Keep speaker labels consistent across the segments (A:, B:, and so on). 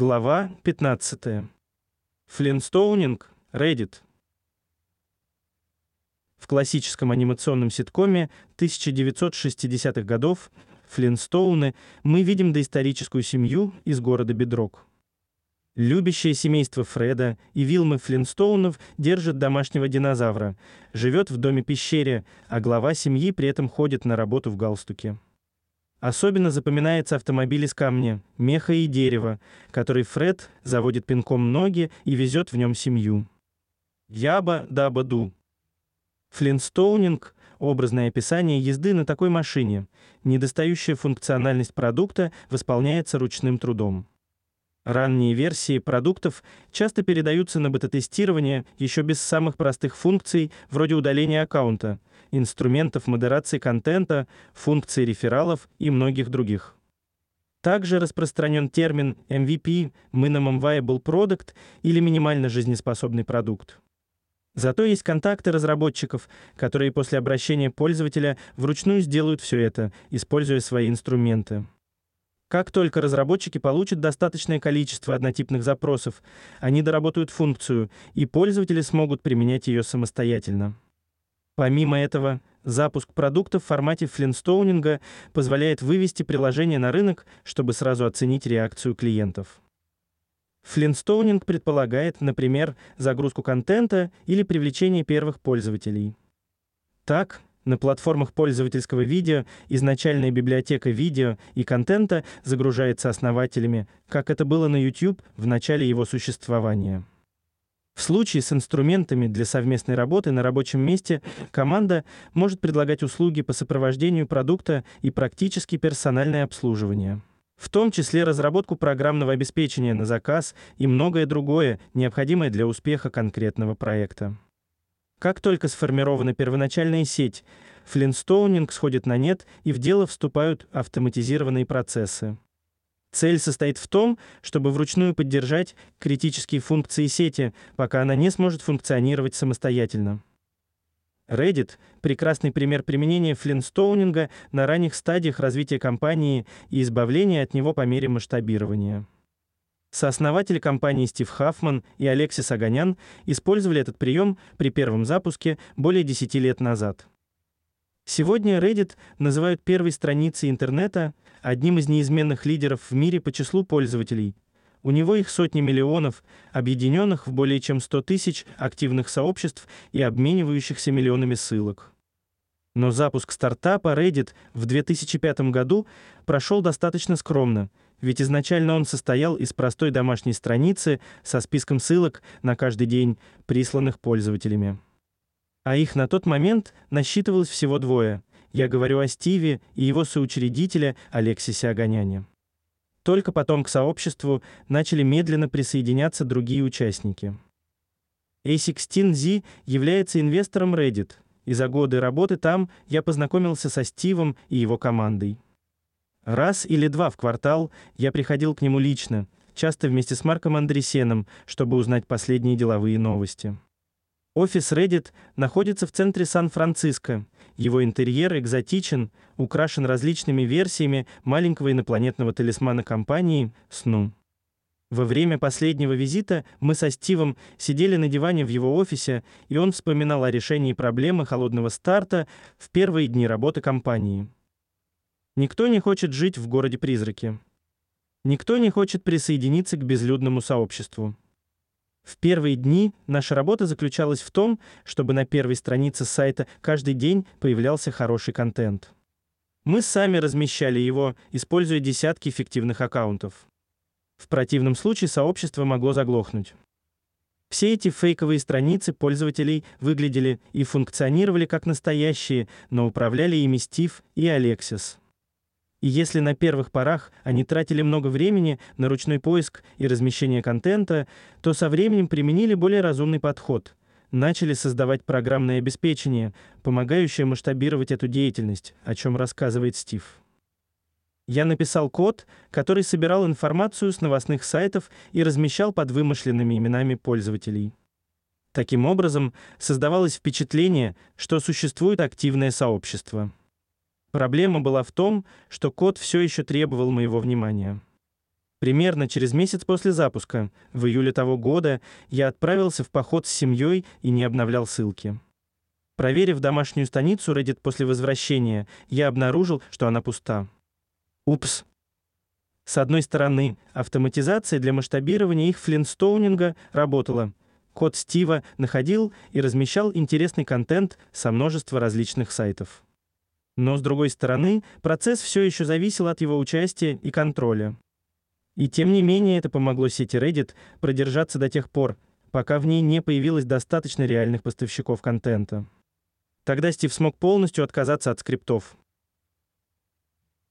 A: Глава 15. Флинстоунинг, Reddit. В классическом анимационном ситкоме 1960-х годов Флинстоуны мы видим доисторическую семью из города Бедрок. Любящее семейство Фреда и Вилмы Флинстоунов держит домашнего динозавра, живет в доме-пещере, а глава семьи при этом ходит на работу в галстуке. Особенно запоминается автомобиль из камня, меха и дерева, который Фред заводит пинком ноги и везет в нем семью. Яба-даба-ду. Флинстоунинг – образное описание езды на такой машине. Недостающая функциональность продукта восполняется ручным трудом. Ранние версии продуктов часто передаются на бета-тестирование еще без самых простых функций, вроде удаления аккаунта, инструментов модерации контента, функций рефералов и многих других. Также распространен термин MVP Minimum Viable Product или минимально жизнеспособный продукт. Зато есть контакты разработчиков, которые после обращения пользователя вручную сделают все это, используя свои инструменты. Как только разработчики получат достаточное количество однотипных запросов, они доработают функцию, и пользователи смогут применять ее самостоятельно. Помимо этого, запуск продукта в формате флинстоунинга позволяет вывести приложение на рынок, чтобы сразу оценить реакцию клиентов. Флинстоунинг предполагает, например, загрузку контента или привлечение первых пользователей. Так, на платформах пользовательского видео изначальная библиотека видео и контента загружается основателями, как это было на YouTube в начале его существования. В случае с инструментами для совместной работы на рабочем месте команда может предлагать услуги по сопровождению продукта и практически персональное обслуживание. В том числе разработку программного обеспечения на заказ и многое другое, необходимое для успеха конкретного проекта. Как только сформирована первоначальная сеть, флинстоунинг сходит на нет и в дело вступают автоматизированные процессы. Цель состоит в том, чтобы вручную поддержать критические функции сети, пока она не сможет функционировать самостоятельно. Reddit – прекрасный пример применения флинстоунинга на ранних стадиях развития компании и избавления от него по мере масштабирования. Сооснователи компании Стив Хаффман и Алексис Аганян использовали этот прием при первом запуске более 10 лет назад. Сегодня Reddit называют первой страницей интернета, одним из неизменных лидеров в мире по числу пользователей. У него их сотни миллионов, объединенных в более чем 100 тысяч активных сообществ и обменивающихся миллионами ссылок. Но запуск стартапа Reddit в 2005 году прошел достаточно скромно, ведь изначально он состоял из простой домашней страницы со списком ссылок на каждый день, присланных пользователями а их на тот момент насчитывалось всего двое. Я говорю о Стиве и его соучредителя Алексисе Огоняне. Только потом к сообществу начали медленно присоединяться другие участники. A16Z является инвестором Reddit, и за годы работы там я познакомился со Стивом и его командой. Раз или два в квартал я приходил к нему лично, часто вместе с Марком Андресеном, чтобы узнать последние деловые новости. Офис Reddit находится в центре Сан-Франциско. Его интерьер экзотичен, украшен различными версиями маленького инопланетного талисмана компании Сну. Во время последнего визита мы со Стивом сидели на диване в его офисе, и он вспоминал о решении проблемы холодного старта в первые дни работы компании. Никто не хочет жить в городе-призраке. Никто не хочет присоединиться к безлюдному сообществу. В первые дни наша работа заключалась в том, чтобы на первой странице сайта каждый день появлялся хороший контент. Мы сами размещали его, используя десятки эффективных аккаунтов. В противном случае сообщество могло заглохнуть. Все эти фейковые страницы пользователей выглядели и функционировали как настоящие, но управляли ими Стив и Алексис. И если на первых порах они тратили много времени на ручной поиск и размещение контента, то со временем применили более разумный подход. Начали создавать программное обеспечение, помогающее масштабировать эту деятельность, о чем рассказывает Стив. Я написал код, который собирал информацию с новостных сайтов и размещал под вымышленными именами пользователей. Таким образом, создавалось впечатление, что существует активное сообщество. Проблема была в том, что код все еще требовал моего внимания. Примерно через месяц после запуска, в июле того года, я отправился в поход с семьей и не обновлял ссылки. Проверив домашнюю страницу Reddit после возвращения, я обнаружил, что она пуста. Упс. С одной стороны, автоматизация для масштабирования их флинстоунинга работала. Код Стива находил и размещал интересный контент со множества различных сайтов. Но с другой стороны, процесс все еще зависел от его участия и контроля. И тем не менее это помогло сети Reddit продержаться до тех пор, пока в ней не появилось достаточно реальных поставщиков контента. Тогда Стив смог полностью отказаться от скриптов.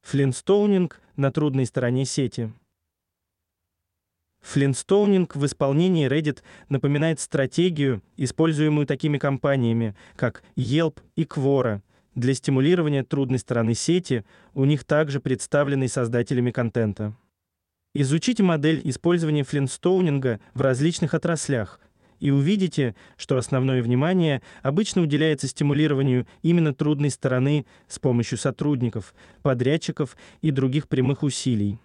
A: Флинстоунинг на трудной стороне сети. Флинстоунинг в исполнении Reddit напоминает стратегию, используемую такими компаниями, как Yelp и Quora. Для стимулирования трудной стороны сети у них также представлены создателями контента. Изучите модель использования флинстоунинга в различных отраслях и увидите, что основное внимание обычно уделяется стимулированию именно трудной стороны с помощью сотрудников, подрядчиков и других прямых усилий.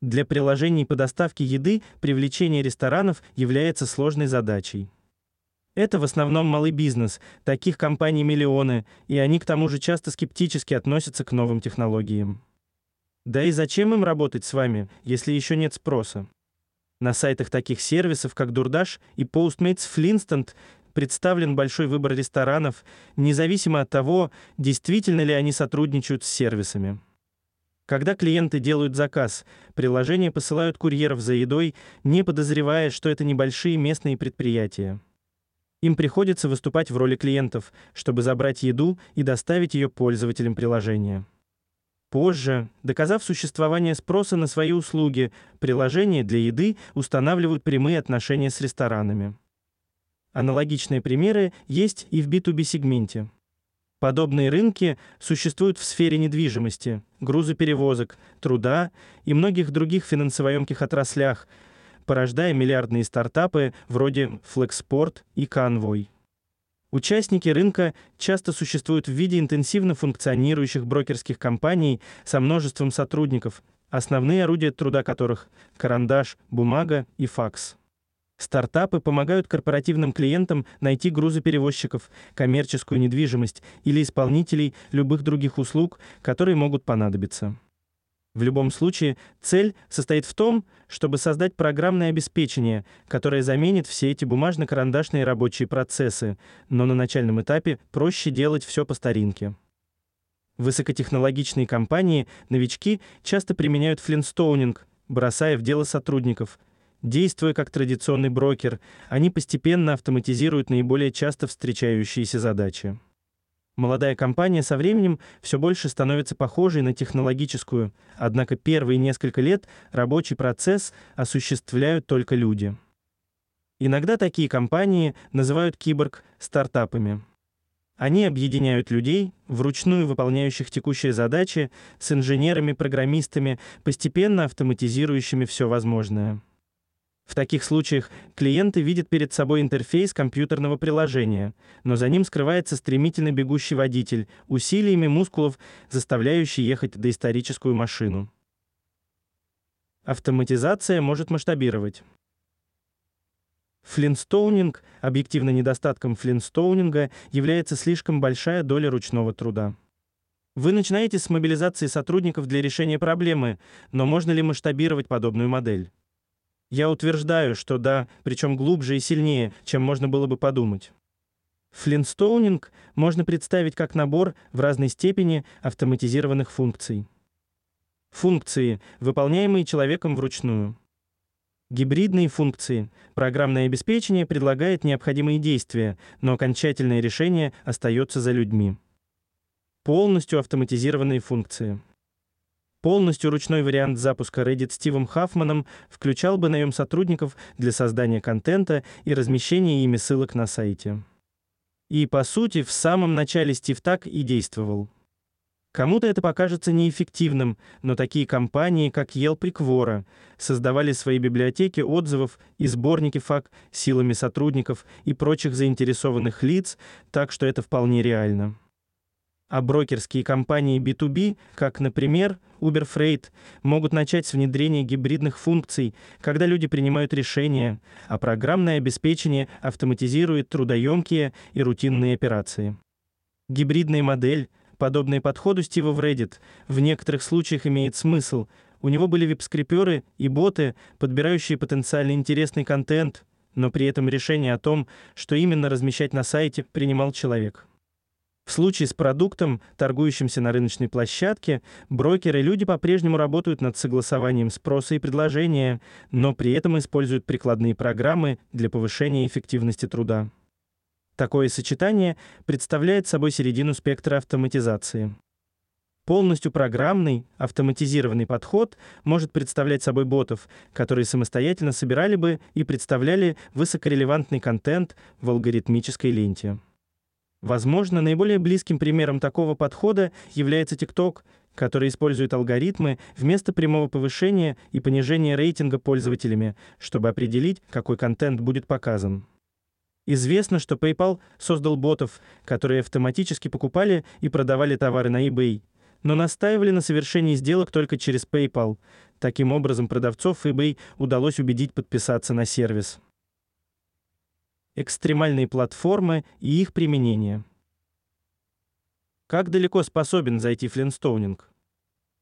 A: Для приложений по доставке еды привлечение ресторанов является сложной задачей. Это в основном малый бизнес, таких компаний миллионы, и они к тому же часто скептически относятся к новым технологиям. Да и зачем им работать с вами, если еще нет спроса? На сайтах таких сервисов, как Дурдаш и Postmates Flintstone, представлен большой выбор ресторанов, независимо от того, действительно ли они сотрудничают с сервисами. Когда клиенты делают заказ, приложения посылают курьеров за едой, не подозревая, что это небольшие местные предприятия. Им приходится выступать в роли клиентов, чтобы забрать еду и доставить ее пользователям приложения. Позже, доказав существование спроса на свои услуги, приложения для еды устанавливают прямые отношения с ресторанами. Аналогичные примеры есть и в B2B сегменте. Подобные рынки существуют в сфере недвижимости, грузоперевозок, труда и многих других финансово-емких отраслях, порождая миллиардные стартапы вроде Flexport и Convoy. Участники рынка часто существуют в виде интенсивно функционирующих брокерских компаний со множеством сотрудников, основные орудия труда которых карандаш, бумага и факс. Стартапы помогают корпоративным клиентам найти грузоперевозчиков, коммерческую недвижимость или исполнителей любых других услуг, которые могут понадобиться. В любом случае, цель состоит в том, чтобы создать программное обеспечение, которое заменит все эти бумажно-карандашные рабочие процессы, но на начальном этапе проще делать все по старинке. Высокотехнологичные компании, новички часто применяют флинстоунинг, бросая в дело сотрудников. Действуя как традиционный брокер, они постепенно автоматизируют наиболее часто встречающиеся задачи. Молодая компания со временем все больше становится похожей на технологическую, однако первые несколько лет рабочий процесс осуществляют только люди. Иногда такие компании называют киборг стартапами. Они объединяют людей, вручную выполняющих текущие задачи, с инженерами-программистами, постепенно автоматизирующими все возможное. В таких случаях клиенты видят перед собой интерфейс компьютерного приложения, но за ним скрывается стремительно бегущий водитель, усилиями мускулов заставляющий ехать доисторическую машину. Автоматизация может масштабировать. Флинстоунинг, объективно недостатком флинстоунинга является слишком большая доля ручного труда. Вы начинаете с мобилизации сотрудников для решения проблемы, но можно ли масштабировать подобную модель? Я утверждаю, что да, причем глубже и сильнее, чем можно было бы подумать. Флинстоунинг можно представить как набор в разной степени автоматизированных функций. Функции, выполняемые человеком вручную. Гибридные функции. Программное обеспечение предлагает необходимые действия, но окончательное решение остается за людьми. Полностью автоматизированные функции. Полностью ручной вариант запуска Reddit Стивом Хаффманом включал бы наем сотрудников для создания контента и размещения ими ссылок на сайте. И, по сути, в самом начале Стив так и действовал. Кому-то это покажется неэффективным, но такие компании, как Yelp и Quora, создавали свои библиотеки отзывов и сборники фак силами сотрудников и прочих заинтересованных лиц, так что это вполне реально. А брокерские компании B2B, как, например, Uber Freight, могут начать с внедрения гибридных функций, когда люди принимают решения, а программное обеспечение автоматизирует трудоемкие и рутинные операции. Гибридная модель, подобная подходу Стива в Reddit, в некоторых случаях имеет смысл. У него были веб-скриперы и боты, подбирающие потенциально интересный контент, но при этом решение о том, что именно размещать на сайте, принимал человек. В случае с продуктом, торгующимся на рыночной площадке, брокеры и люди по-прежнему работают над согласованием спроса и предложения, но при этом используют прикладные программы для повышения эффективности труда. Такое сочетание представляет собой середину спектра автоматизации. Полностью программный, автоматизированный подход может представлять собой ботов, которые самостоятельно собирали бы и представляли высокорелевантный контент в алгоритмической ленте. Возможно, наиболее близким примером такого подхода является TikTok, который использует алгоритмы вместо прямого повышения и понижения рейтинга пользователями, чтобы определить, какой контент будет показан. Известно, что PayPal создал ботов, которые автоматически покупали и продавали товары на eBay, но настаивали на совершении сделок только через PayPal. Таким образом, продавцов eBay удалось убедить подписаться на сервис. Экстремальные платформы и их применение. Как далеко способен зайти флинстоунинг?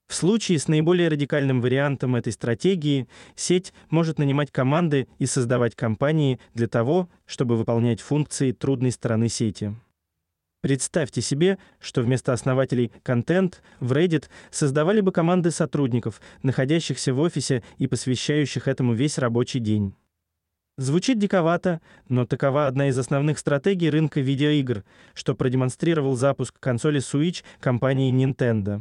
A: В случае с наиболее радикальным вариантом этой стратегии сеть может нанимать команды и создавать компании для того, чтобы выполнять функции трудной стороны сети. Представьте себе, что вместо основателей контент в Reddit создавали бы команды сотрудников, находящихся в офисе и посвящающих этому весь рабочий день. Звучит диковато, но такова одна из основных стратегий рынка видеоигр, что продемонстрировал запуск консоли Switch компании Nintendo.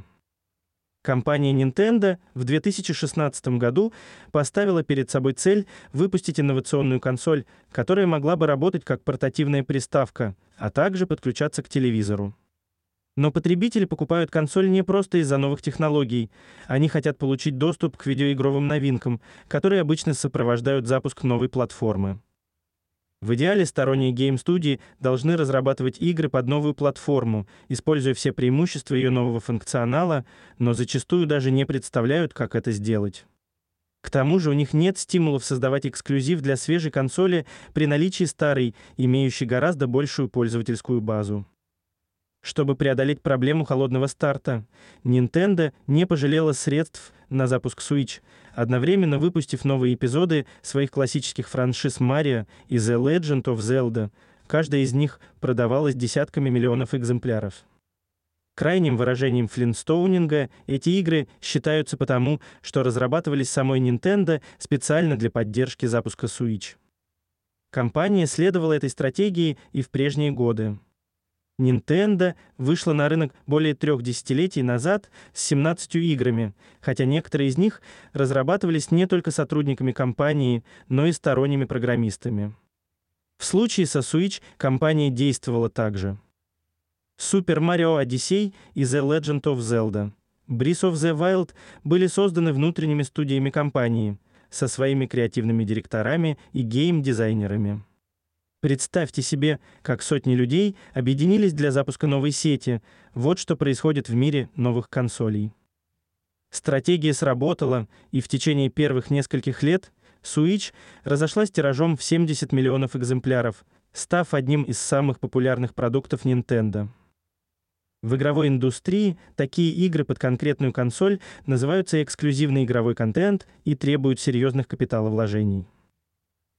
A: Компания Nintendo в 2016 году поставила перед собой цель выпустить инновационную консоль, которая могла бы работать как портативная приставка, а также подключаться к телевизору. Но потребители покупают консоль не просто из-за новых технологий. Они хотят получить доступ к видеоигровым новинкам, которые обычно сопровождают запуск новой платформы. В идеале сторонние гейм-студии должны разрабатывать игры под новую платформу, используя все преимущества ее нового функционала, но зачастую даже не представляют, как это сделать. К тому же у них нет стимулов создавать эксклюзив для свежей консоли при наличии старой, имеющей гораздо большую пользовательскую базу. Чтобы преодолеть проблему холодного старта, Nintendo не пожалела средств на запуск Switch, одновременно выпустив новые эпизоды своих классических франшиз Mario и The Legend of Zelda. Каждая из них продавалась десятками миллионов экземпляров. Крайним выражением флинстоунинга эти игры считаются потому, что разрабатывались самой Nintendo специально для поддержки запуска Switch. Компания следовала этой стратегии и в прежние годы. Nintendo вышла на рынок более трех десятилетий назад с 17 играми, хотя некоторые из них разрабатывались не только сотрудниками компании, но и сторонними программистами. В случае со Switch компания действовала так же. Super Mario Odyssey и The Legend of Zelda, Breath of the Wild были созданы внутренними студиями компании со своими креативными директорами и гейм-дизайнерами. Представьте себе, как сотни людей объединились для запуска новой сети. Вот что происходит в мире новых консолей. Стратегия сработала, и в течение первых нескольких лет Switch разошлась тиражом в 70 миллионов экземпляров, став одним из самых популярных продуктов Nintendo. В игровой индустрии такие игры под конкретную консоль называются эксклюзивный игровой контент и требуют серьезных капиталовложений.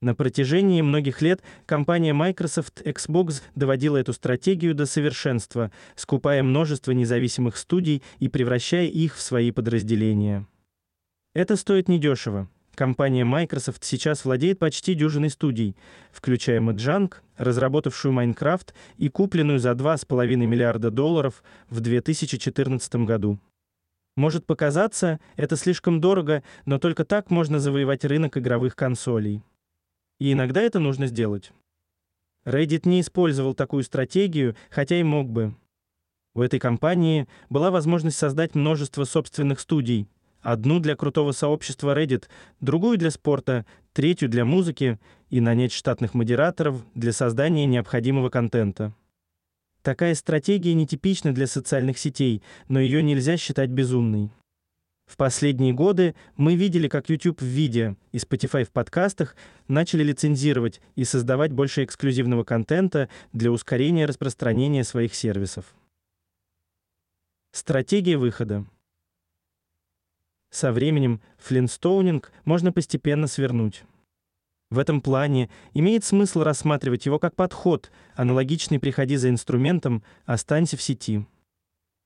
A: На протяжении многих лет компания Microsoft Xbox доводила эту стратегию до совершенства, скупая множество независимых студий и превращая их в свои подразделения. Это стоит недешево. Компания Microsoft сейчас владеет почти дюжиной студий, включая Mojang, разработавшую Minecraft и купленную за 2,5 миллиарда долларов в 2014 году. Может показаться, это слишком дорого, но только так можно завоевать рынок игровых консолей. И иногда это нужно сделать. Reddit не использовал такую стратегию, хотя и мог бы. У этой компании была возможность создать множество собственных студий. Одну для крутого сообщества Reddit, другую для спорта, третью для музыки и нанять штатных модераторов для создания необходимого контента. Такая стратегия нетипична для социальных сетей, но ее нельзя считать безумной. В последние годы мы видели, как YouTube в видео и Spotify в подкастах начали лицензировать и создавать больше эксклюзивного контента для ускорения распространения своих сервисов. Стратегия выхода. Со временем флинстоунинг можно постепенно свернуть. В этом плане имеет смысл рассматривать его как подход, аналогичный «приходи за инструментом, останься в сети».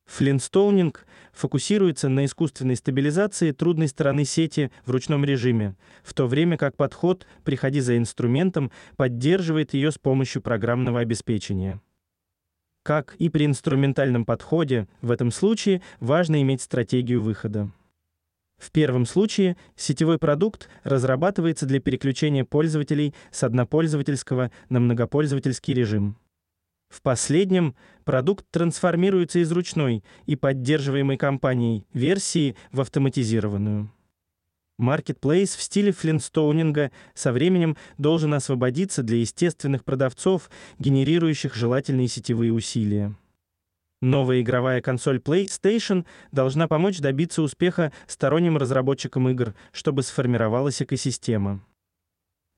A: Флинстоунинг фокусируется на искусственной стабилизации трудной стороны сети в ручном режиме, в то время как подход «приходи за инструментом» поддерживает ее с помощью программного обеспечения. Как и при инструментальном подходе, в этом случае важно иметь стратегию выхода. В первом случае сетевой продукт разрабатывается для переключения пользователей с однопользовательского на многопользовательский режим. В последнем продукт трансформируется из ручной и поддерживаемой компанией версии в автоматизированную. Marketplace в стиле флинстоунинга со временем должен освободиться для естественных продавцов, генерирующих желательные сетевые усилия. Новая игровая консоль PlayStation должна помочь добиться успеха сторонним разработчикам игр, чтобы сформировалась экосистема.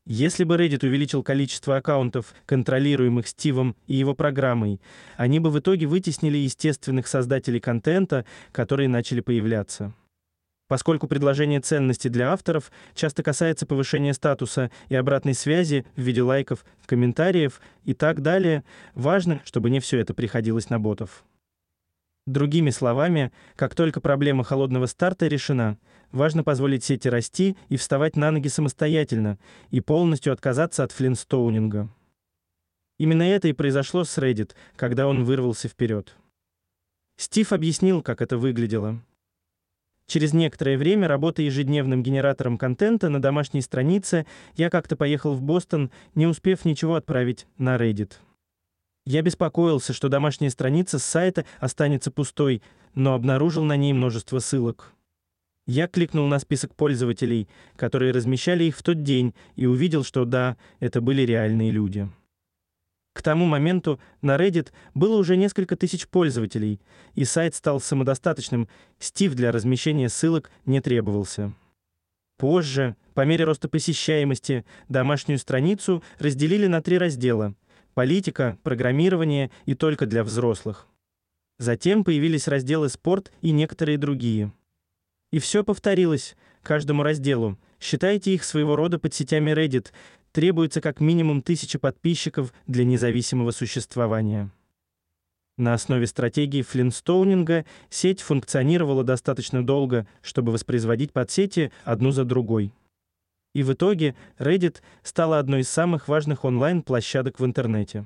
A: Если бы Reddit увеличил количество аккаунтов, контролируемых Стивом и его программой, они бы в итоге вытеснили естественных создателей контента, которые начали появляться. Поскольку предложение ценности для авторов часто касается повышения статуса и обратной связи в виде лайков, комментариев и так далее, важно, чтобы не все это приходилось на ботов. Другими словами, как только проблема холодного старта решена, важно позволить сети расти и вставать на ноги самостоятельно и полностью отказаться от флинстоунинга. Именно это и произошло с Reddit, когда он вырвался вперед. Стив объяснил, как это выглядело. Через некоторое время, работая ежедневным генератором контента на домашней странице, я как-то поехал в Бостон, не успев ничего отправить на Reddit. Я беспокоился, что домашняя страница с сайта останется пустой, но обнаружил на ней множество ссылок. Я кликнул на список пользователей, которые размещали их в тот день, и увидел, что да, это были реальные люди. К тому моменту на Reddit было уже несколько тысяч пользователей, и сайт стал самодостаточным, стив для размещения ссылок не требовался. Позже, по мере роста посещаемости, домашнюю страницу разделили на три раздела — политика, программирование и только для взрослых. Затем появились разделы спорт и некоторые другие. И все повторилось каждому разделу. Считайте их своего рода подсетями Reddit. Требуется как минимум тысяча подписчиков для независимого существования. На основе стратегии флинстоунинга сеть функционировала достаточно долго, чтобы воспроизводить подсети одну за другой. И в итоге Reddit стала одной из самых важных онлайн-площадок в интернете.